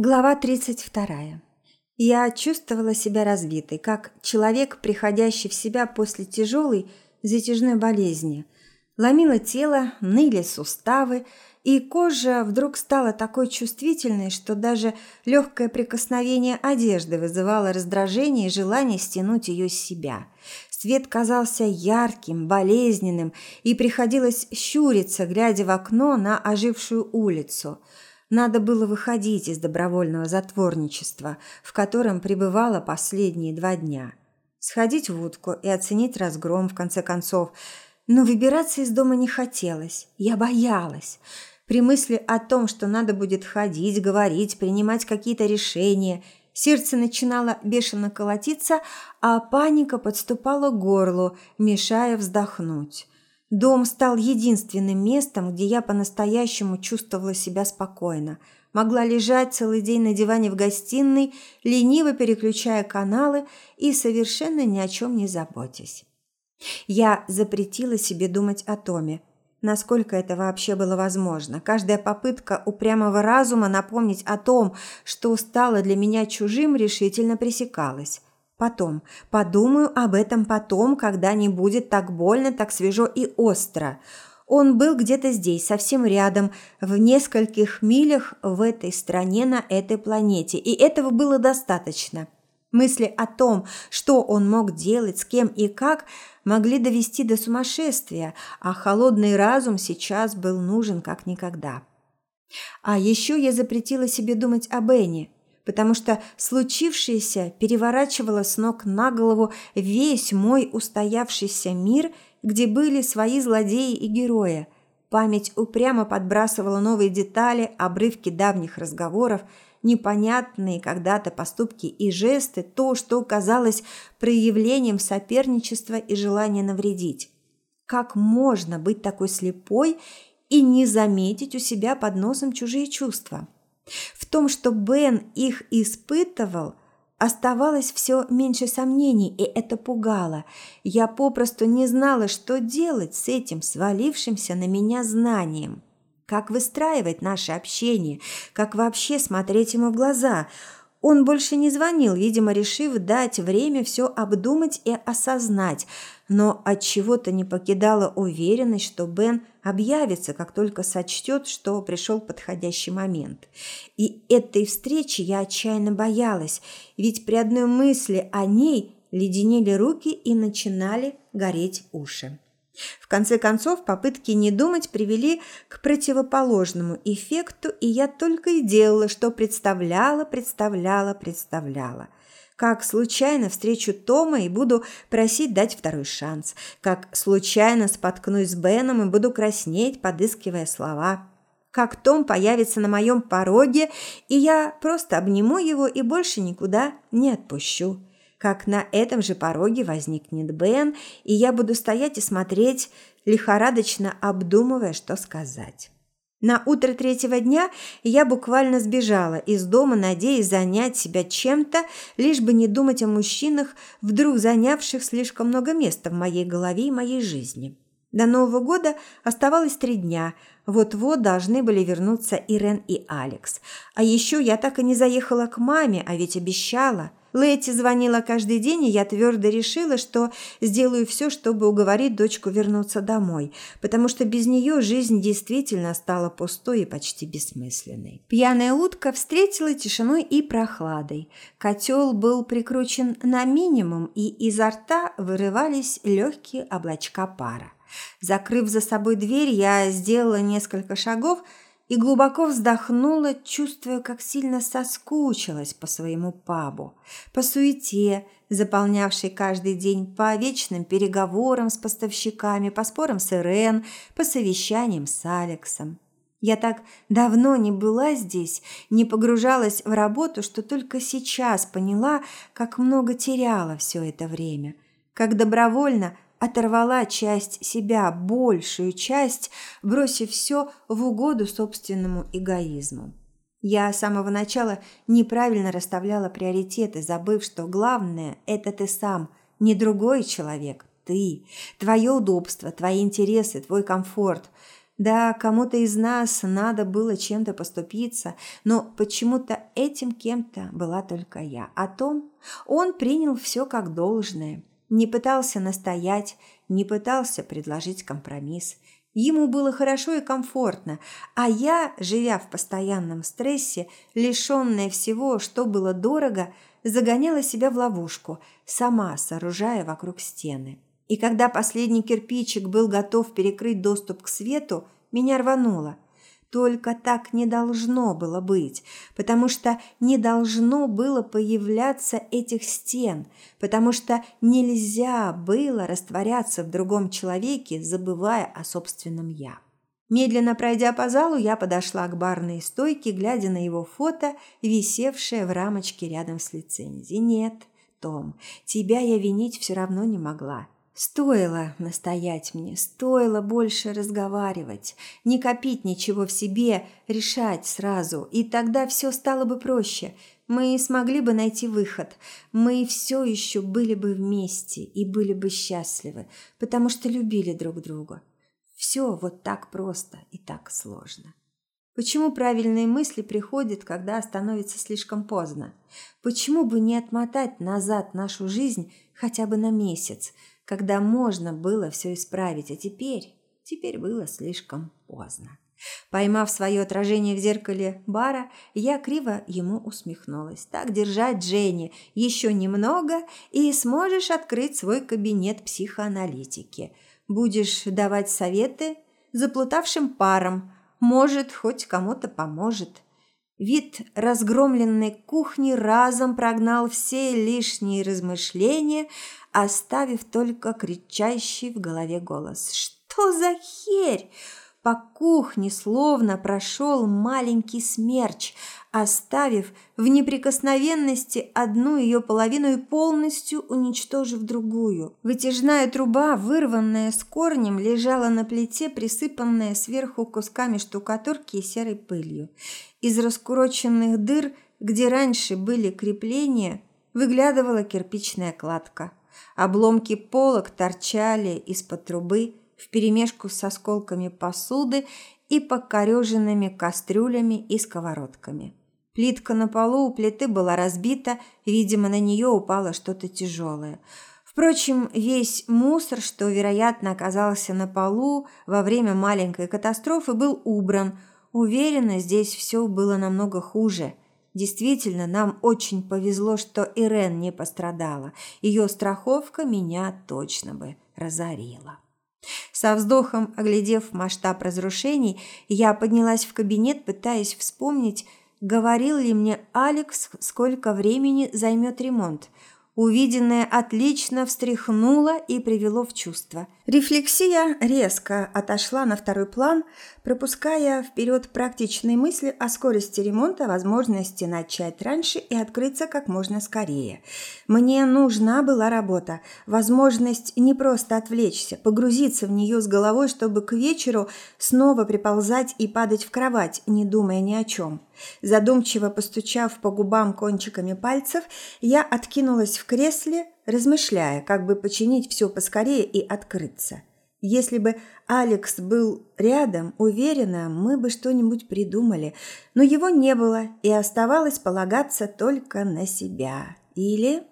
Глава 32. Я чувствовала себя разбитой, как человек, приходящий в себя после тяжелой затяжной болезни. Ломило тело, ныли суставы, и кожа вдруг стала такой чувствительной, что даже легкое прикосновение одежды вызывало раздражение и желание стянуть ее с себя. Свет казался ярким, болезненным, и приходилось щуриться, глядя в окно на ожившую улицу – надо было выходить из добровольного затворничества, в котором пребывала последние два дня. Сходить в утку и оценить разгром, в конце концов. Но выбираться из дома не хотелось. Я боялась. При мысли о том, что надо будет ходить, говорить, принимать какие-то решения, сердце начинало бешено колотиться, а паника подступала к горлу, мешая вздохнуть. Дом стал единственным местом, где я по-настоящему чувствовала себя спокойно. Могла лежать целый день на диване в гостиной, лениво переключая каналы и совершенно ни о чем не заботясь. Я запретила себе думать о Томе. Насколько это вообще было возможно? Каждая попытка упрямого разума напомнить о том, что стало для меня чужим, решительно пресекалась. Потом. Подумаю об этом потом, когда не будет так больно, так свежо и остро. Он был где-то здесь, совсем рядом, в нескольких милях в этой стране, на этой планете, и этого было достаточно. Мысли о том, что он мог делать, с кем и как, могли довести до сумасшествия, а холодный разум сейчас был нужен как никогда. А еще я запретила себе думать о Бенни – потому что случившееся переворачивало с ног на голову весь мой устоявшийся мир, где были свои злодеи и герои. Память упрямо подбрасывала новые детали, обрывки давних разговоров, непонятные когда-то поступки и жесты, то, что казалось проявлением соперничества и желания навредить. Как можно быть такой слепой и не заметить у себя под носом чужие чувства? В том, что Бен их испытывал, оставалось все меньше сомнений, и это пугало. Я попросту не знала, что делать с этим свалившимся на меня знанием. Как выстраивать наше общение, как вообще смотреть ему в глаза – он больше не звонил, видимо, решив дать время все обдумать и осознать, но от чего-то не покидала уверенность, что Бен объявится, как только сочтет, что пришел подходящий момент. И этой встречи я отчаянно боялась, ведь при одной мысли о ней леденели руки и начинали гореть уши. В конце концов, попытки не думать привели к противоположному эффекту, и я только и делала, что представляла, представляла, представляла. Как случайно встречу Тома и буду просить дать второй шанс. Как случайно споткнусь с Беном и буду краснеть, подыскивая слова. Как Том появится на моем пороге, и я просто обниму его и больше никуда не отпущу как на этом же пороге возникнет Бен, и я буду стоять и смотреть, лихорадочно обдумывая, что сказать. На утро третьего дня я буквально сбежала из дома, надеясь занять себя чем-то, лишь бы не думать о мужчинах, вдруг занявших слишком много места в моей голове и моей жизни. До Нового года оставалось три дня. Вот-вот должны были вернуться Ирен и Алекс. А еще я так и не заехала к маме, а ведь обещала. Лэти звонила каждый день, и я твердо решила, что сделаю все, чтобы уговорить дочку вернуться домой, потому что без нее жизнь действительно стала пустой и почти бессмысленной. Пьяная утка встретила тишиной и прохладой. Котел был прикручен на минимум, и изо рта вырывались легкие облачка пара. Закрыв за собой дверь, я сделала несколько шагов – и глубоко вздохнула, чувствуя, как сильно соскучилась по своему пабу, по суете, заполнявшей каждый день, по вечным переговорам с поставщиками, по спорам с Ирен, по совещаниям с Алексом. Я так давно не была здесь, не погружалась в работу, что только сейчас поняла, как много теряла все это время, как добровольно – оторвала часть себя, большую часть, бросив все в угоду собственному эгоизму. Я с самого начала неправильно расставляла приоритеты, забыв, что главное – это ты сам, не другой человек, ты, твое удобство, твои интересы, твой комфорт. Да, кому-то из нас надо было чем-то поступиться, но почему-то этим кем-то была только я. О том он принял все как должное, не пытался настоять, не пытался предложить компромисс. Ему было хорошо и комфортно, а я, живя в постоянном стрессе, лишенная всего, что было дорого, загоняла себя в ловушку, сама сооружая вокруг стены. И когда последний кирпичик был готов перекрыть доступ к свету, меня рвануло. Только так не должно было быть, потому что не должно было появляться этих стен, потому что нельзя было растворяться в другом человеке, забывая о собственном «я». Медленно пройдя по залу, я подошла к барной стойке, глядя на его фото, висевшее в рамочке рядом с лицензией. «Нет, Том, тебя я винить все равно не могла. Стоило настоять мне, стоило больше разговаривать, не копить ничего в себе, решать сразу, и тогда все стало бы проще. Мы смогли бы найти выход. Мы все еще были бы вместе и были бы счастливы, потому что любили друг друга. Все вот так просто и так сложно. Почему правильные мысли приходят, когда становится слишком поздно? Почему бы не отмотать назад нашу жизнь хотя бы на месяц – когда можно было все исправить, а теперь, теперь было слишком поздно. Поймав свое отражение в зеркале бара, я криво ему усмехнулась. «Так держать, Дженни, еще немного, и сможешь открыть свой кабинет психоаналитики. Будешь давать советы заплутавшим парам. Может, хоть кому-то поможет». Вид разгромленной кухни разом прогнал все лишние размышления, оставив только кричащий в голове голос. «Что за херь?» По кухне словно прошел маленький смерч, оставив в неприкосновенности одну ее половину и полностью уничтожив другую. Вытяжная труба, вырванная с корнем, лежала на плите, присыпанная сверху кусками штукатурки и серой пылью. Из раскуроченных дыр, где раньше были крепления, выглядывала кирпичная кладка. Обломки полок торчали из-под трубы вперемешку с осколками посуды и покореженными кастрюлями и сковородками. Плитка на полу у плиты была разбита, видимо, на нее упало что-то тяжелое. Впрочем, весь мусор, что, вероятно, оказался на полу во время маленькой катастрофы, был убран. Уверена, здесь все было намного хуже – Действительно, нам очень повезло, что Ирен не пострадала. Ее страховка меня точно бы разорила. Со вздохом, оглядев масштаб разрушений, я поднялась в кабинет, пытаясь вспомнить, говорил ли мне Алекс, сколько времени займет ремонт. Увиденное отлично встряхнуло и привело в чувство. Рефлексия резко отошла на второй план, пропуская вперед практичные мысли о скорости ремонта, возможности начать раньше и открыться как можно скорее. Мне нужна была работа, возможность не просто отвлечься, погрузиться в нее с головой, чтобы к вечеру снова приползать и падать в кровать, не думая ни о чем. Задумчиво постучав по губам кончиками пальцев, я откинулась в кресле, размышляя, как бы починить все поскорее и открыться. Если бы Алекс был рядом, уверена, мы бы что-нибудь придумали, но его не было, и оставалось полагаться только на себя. Или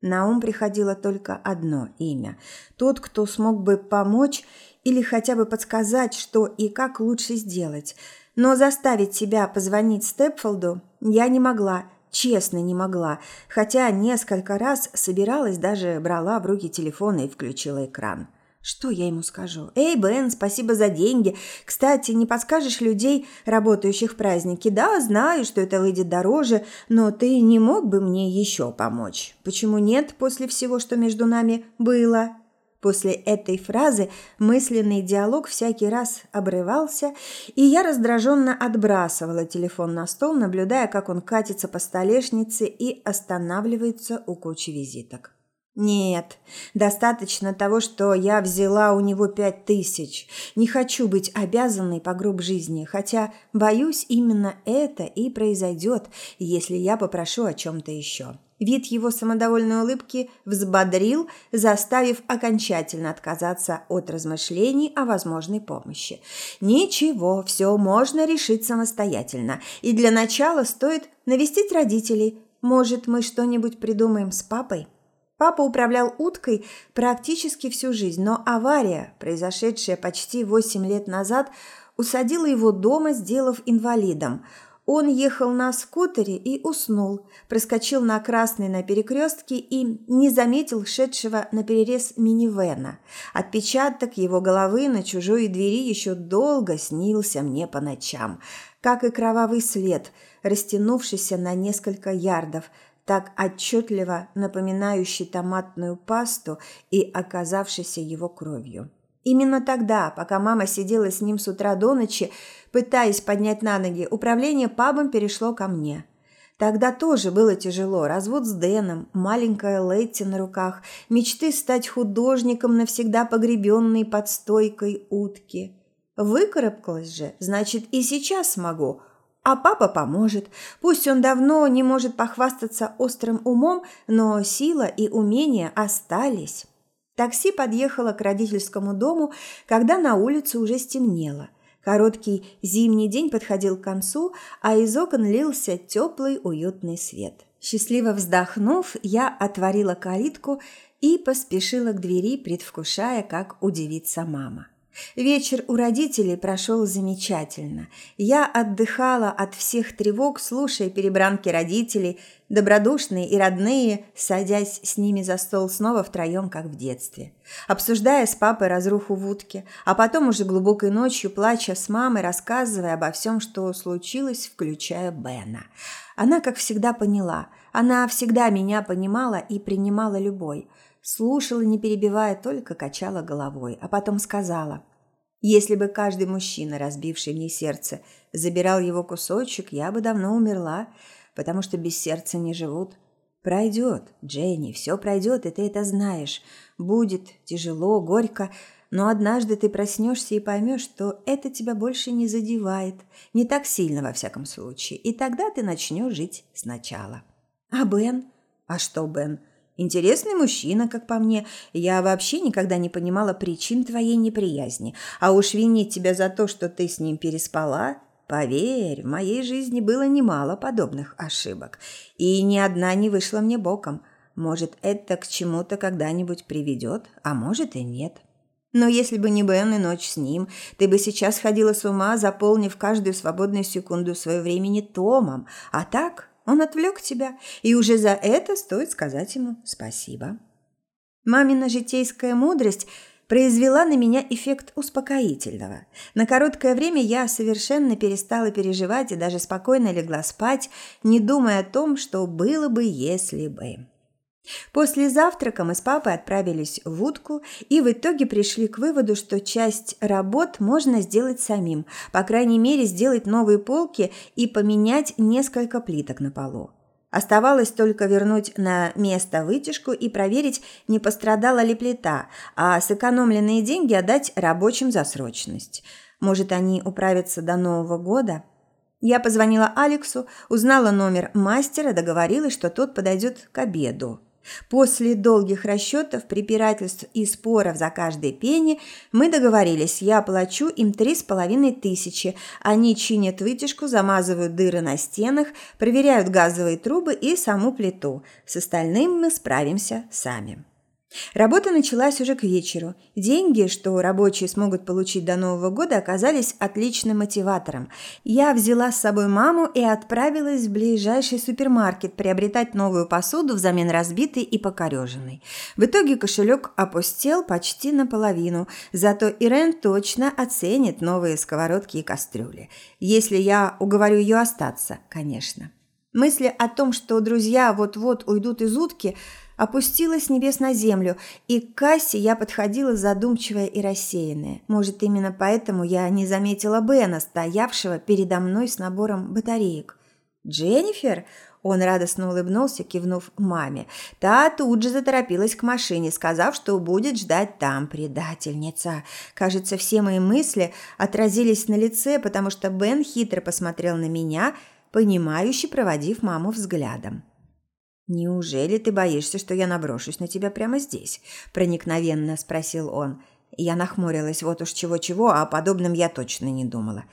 на ум приходило только одно имя. Тот, кто смог бы помочь или хотя бы подсказать, что и как лучше сделать – но заставить себя позвонить Степфолду я не могла, честно не могла, хотя несколько раз собиралась, даже брала в руки телефон и включила экран. Что я ему скажу? «Эй, Бен, спасибо за деньги. Кстати, не подскажешь людей, работающих в празднике? Да, знаю, что это выйдет дороже, но ты не мог бы мне еще помочь? Почему нет после всего, что между нами было?» После этой фразы мысленный диалог всякий раз обрывался, и я раздраженно отбрасывала телефон на стол, наблюдая, как он катится по столешнице и останавливается у кучи визиток. Нет, достаточно того, что я взяла у него пять тысяч. Не хочу быть обязанной по гроб жизни, хотя, боюсь, именно это и произойдет, если я попрошу о чем-то еще. Вид его самодовольной улыбки взбодрил, заставив окончательно отказаться от размышлений о возможной помощи. Ничего, все можно решить самостоятельно. И для начала стоит навестить родителей. Может, мы что-нибудь придумаем с папой? Папа управлял уткой практически всю жизнь, но авария, произошедшая почти 8 лет назад, усадила его дома, сделав инвалидом – он ехал на скутере и уснул, проскочил на красный на перекрестке и не заметил шедшего на перерез минивэна. Отпечаток его головы на чужой двери еще долго снился мне по ночам, как и кровавый след, растянувшийся на несколько ярдов, так отчетливо напоминающий томатную пасту и оказавшийся его кровью. Именно тогда, пока мама сидела с ним с утра до ночи, пытаясь поднять на ноги, управление пабом перешло ко мне. Тогда тоже было тяжело. Развод с Дэном, маленькая Летти на руках, мечты стать художником, навсегда погребенной под стойкой утки. Выкарабкалась же, значит, и сейчас смогу. А папа поможет. Пусть он давно не может похвастаться острым умом, но сила и умения остались. Такси подъехало к родительскому дому, когда на улице уже стемнело. Короткий зимний день подходил к концу, а из окон лился теплый уютный свет. Счастливо вздохнув, я отворила калитку и поспешила к двери, предвкушая, как удивится мама. Вечер у родителей прошел замечательно. Я отдыхала от всех тревог, слушая перебранки родителей, добродушные и родные, садясь с ними за стол снова втроем, как в детстве. Обсуждая с папой разруху в утке, а потом уже глубокой ночью, плача с мамой, рассказывая обо всем, что случилось, включая Бена. Она, как всегда, поняла. Она всегда меня понимала и принимала любой. Слушала, не перебивая, только качала головой, а потом сказала – если бы каждый мужчина, разбивший мне сердце, забирал его кусочек, я бы давно умерла, потому что без сердца не живут. Пройдет, Дженни, все пройдет, и ты это знаешь. Будет тяжело, горько, но однажды ты проснешься и поймешь, что это тебя больше не задевает, не так сильно во всяком случае, и тогда ты начнешь жить сначала. А Бен? А что Бен? Интересный мужчина, как по мне. Я вообще никогда не понимала причин твоей неприязни. А уж винить тебя за то, что ты с ним переспала, поверь, в моей жизни было немало подобных ошибок. И ни одна не вышла мне боком. Может, это к чему-то когда-нибудь приведет, а может и нет. Но если бы не Бен и ночь с ним, ты бы сейчас ходила с ума, заполнив каждую свободную секунду своего времени Томом. А так он отвлек тебя, и уже за это стоит сказать ему спасибо. Мамина житейская мудрость произвела на меня эффект успокоительного. На короткое время я совершенно перестала переживать и даже спокойно легла спать, не думая о том, что было бы, если бы. После завтрака мы с папой отправились в утку и в итоге пришли к выводу, что часть работ можно сделать самим, по крайней мере сделать новые полки и поменять несколько плиток на полу. Оставалось только вернуть на место вытяжку и проверить, не пострадала ли плита, а сэкономленные деньги отдать рабочим за срочность. Может, они управятся до Нового года? Я позвонила Алексу, узнала номер мастера, договорилась, что тот подойдет к обеду. После долгих расчетов, препирательств и споров за каждый пенни мы договорились, я плачу им три с половиной тысячи. Они чинят вытяжку, замазывают дыры на стенах, проверяют газовые трубы и саму плиту. С остальным мы справимся сами. Работа началась уже к вечеру. Деньги, что рабочие смогут получить до Нового года, оказались отличным мотиватором. Я взяла с собой маму и отправилась в ближайший супермаркет приобретать новую посуду взамен разбитой и покореженной. В итоге кошелек опустел почти наполовину, зато Ирен точно оценит новые сковородки и кастрюли. Если я уговорю ее остаться, конечно. Мысли о том, что друзья вот-вот уйдут из утки – опустилась с небес на землю, и к кассе я подходила задумчивая и рассеянная. Может, именно поэтому я не заметила Бена, стоявшего передо мной с набором батареек. «Дженнифер?» Он радостно улыбнулся, кивнув маме. Та тут же заторопилась к машине, сказав, что будет ждать там предательница. Кажется, все мои мысли отразились на лице, потому что Бен хитро посмотрел на меня, понимающе проводив маму взглядом. «Неужели ты боишься, что я наброшусь на тебя прямо здесь?» – проникновенно спросил он. Я нахмурилась, вот уж чего-чего, а о подобном я точно не думала.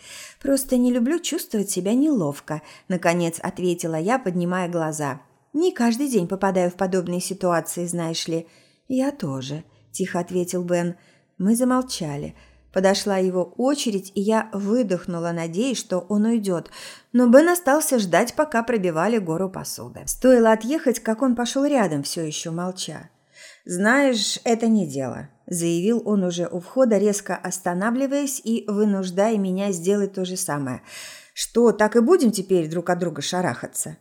«Просто не люблю чувствовать себя неловко», – наконец ответила я, поднимая глаза. «Не каждый день попадаю в подобные ситуации, знаешь ли». «Я тоже», – тихо ответил Бен. Мы замолчали. Подошла его очередь, и я выдохнула, надеясь, что он уйдет. Но Бен остался ждать, пока пробивали гору посуды. Стоило отъехать, как он пошел рядом, все еще молча. «Знаешь, это не дело», – заявил он уже у входа, резко останавливаясь и вынуждая меня сделать то же самое. «Что, так и будем теперь друг от друга шарахаться?»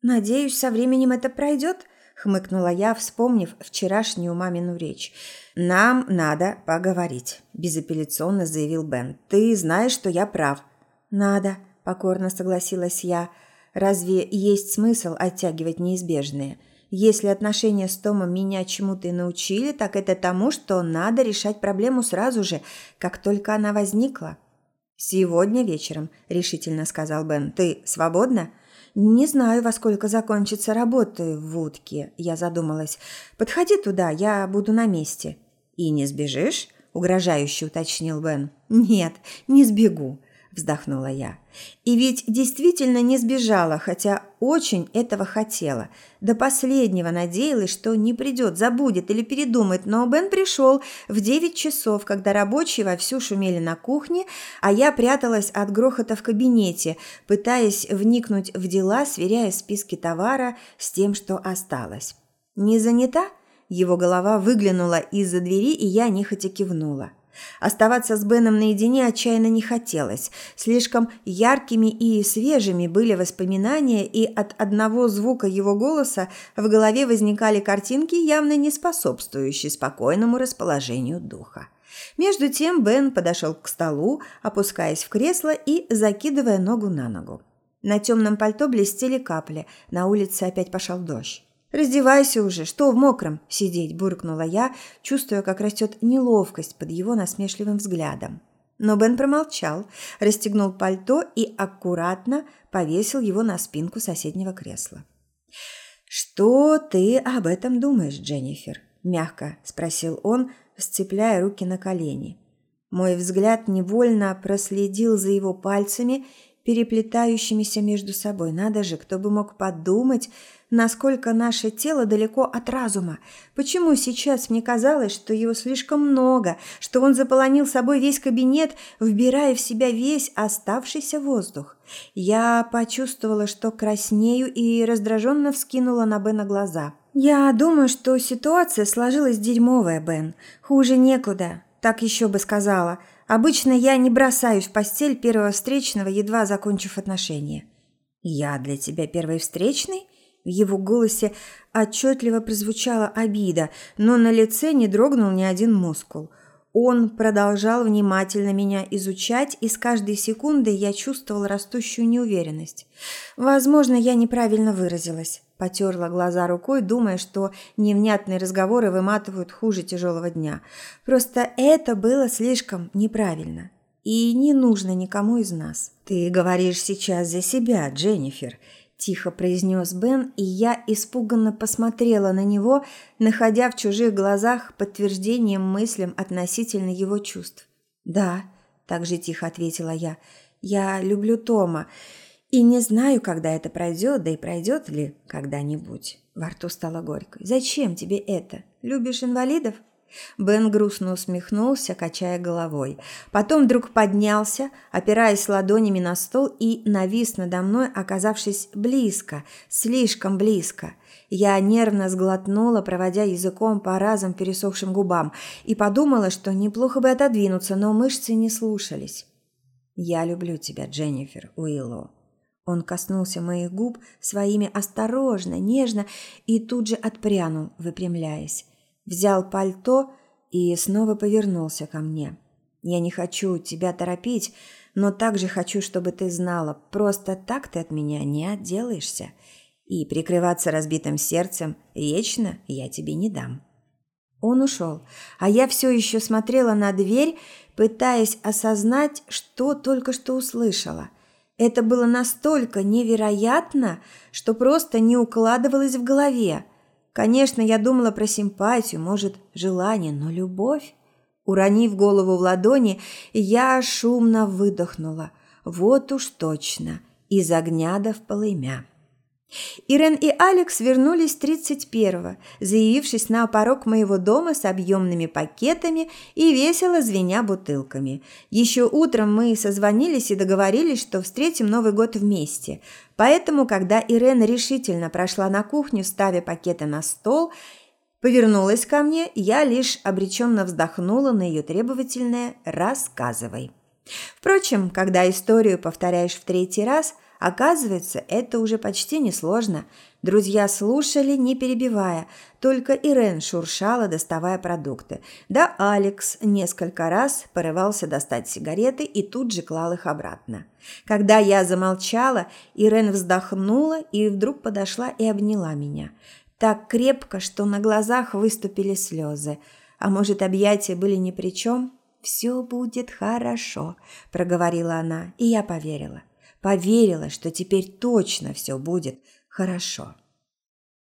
«Надеюсь, со временем это пройдет», – хмыкнула я, вспомнив вчерашнюю мамину речь. «Нам надо поговорить», – безапелляционно заявил Бен. «Ты знаешь, что я прав». «Надо», – покорно согласилась я. «Разве есть смысл оттягивать неизбежное? Если отношения с Томом меня чему-то и научили, так это тому, что надо решать проблему сразу же, как только она возникла». «Сегодня вечером», – решительно сказал Бен. «Ты свободна?» «Не знаю, во сколько закончится работа в утке», – я задумалась. «Подходи туда, я буду на месте». «И не сбежишь?» – угрожающе уточнил Бен. «Нет, не сбегу», – вздохнула я. И ведь действительно не сбежала, хотя очень этого хотела. До последнего надеялась, что не придет, забудет или передумает, но Бен пришел в девять часов, когда рабочие вовсю шумели на кухне, а я пряталась от грохота в кабинете, пытаясь вникнуть в дела, сверяя списки товара с тем, что осталось. «Не занята?» Его голова выглянула из-за двери, и я нехотя кивнула. Оставаться с Беном наедине отчаянно не хотелось. Слишком яркими и свежими были воспоминания, и от одного звука его голоса в голове возникали картинки, явно не способствующие спокойному расположению духа. Между тем Бен подошел к столу, опускаясь в кресло и закидывая ногу на ногу. На темном пальто блестели капли, на улице опять пошел дождь. «Раздевайся уже, что в мокром сидеть?» – буркнула я, чувствуя, как растет неловкость под его насмешливым взглядом. Но Бен промолчал, расстегнул пальто и аккуратно повесил его на спинку соседнего кресла. «Что ты об этом думаешь, Дженнифер?» – мягко спросил он, сцепляя руки на колени. Мой взгляд невольно проследил за его пальцами, переплетающимися между собой. Надо же, кто бы мог подумать, насколько наше тело далеко от разума. Почему сейчас мне казалось, что его слишком много, что он заполонил собой весь кабинет, вбирая в себя весь оставшийся воздух? Я почувствовала, что краснею и раздраженно вскинула на Бена глаза. «Я думаю, что ситуация сложилась дерьмовая, Бен. Хуже некуда, так еще бы сказала. Обычно я не бросаюсь в постель первого встречного, едва закончив отношения». «Я для тебя первый встречный?» В его голосе отчетливо прозвучала обида, но на лице не дрогнул ни один мускул. Он продолжал внимательно меня изучать, и с каждой секундой я чувствовал растущую неуверенность. Возможно, я неправильно выразилась. Потерла глаза рукой, думая, что невнятные разговоры выматывают хуже тяжелого дня. Просто это было слишком неправильно. И не нужно никому из нас. «Ты говоришь сейчас за себя, Дженнифер», тихо произнес Бен, и я испуганно посмотрела на него, находя в чужих глазах подтверждение мыслям относительно его чувств. «Да», – также тихо ответила я, – «я люблю Тома, и не знаю, когда это пройдет, да и пройдет ли когда-нибудь». Во рту стало горько. «Зачем тебе это? Любишь инвалидов?» Бен грустно усмехнулся, качая головой. Потом вдруг поднялся, опираясь ладонями на стол и навис надо мной, оказавшись близко, слишком близко. Я нервно сглотнула, проводя языком по разом пересохшим губам, и подумала, что неплохо бы отодвинуться, но мышцы не слушались. «Я люблю тебя, Дженнифер Уиллоу». Он коснулся моих губ своими осторожно, нежно и тут же отпрянул, выпрямляясь взял пальто и снова повернулся ко мне. «Я не хочу тебя торопить, но также хочу, чтобы ты знала, просто так ты от меня не отделаешься. И прикрываться разбитым сердцем вечно я тебе не дам». Он ушел, а я все еще смотрела на дверь, пытаясь осознать, что только что услышала. Это было настолько невероятно, что просто не укладывалось в голове. Конечно, я думала про симпатию, может, желание, но любовь? Уронив голову в ладони, я шумно выдохнула. Вот уж точно, из огня до в полымя. Ирен и Алекс вернулись 31-го, заявившись на порог моего дома с объемными пакетами и весело звеня бутылками. Еще утром мы созвонились и договорились, что встретим Новый год вместе. Поэтому, когда Ирен решительно прошла на кухню, ставя пакеты на стол, повернулась ко мне, я лишь обреченно вздохнула на ее требовательное «рассказывай». Впрочем, когда историю повторяешь в третий раз – Оказывается, это уже почти несложно. Друзья слушали, не перебивая, только Ирен шуршала, доставая продукты. Да Алекс несколько раз порывался достать сигареты и тут же клал их обратно. Когда я замолчала, Ирен вздохнула и вдруг подошла и обняла меня. Так крепко, что на глазах выступили слезы. А может, объятия были ни при чем? «Все будет хорошо», – проговорила она, и я поверила поверила, что теперь точно все будет хорошо.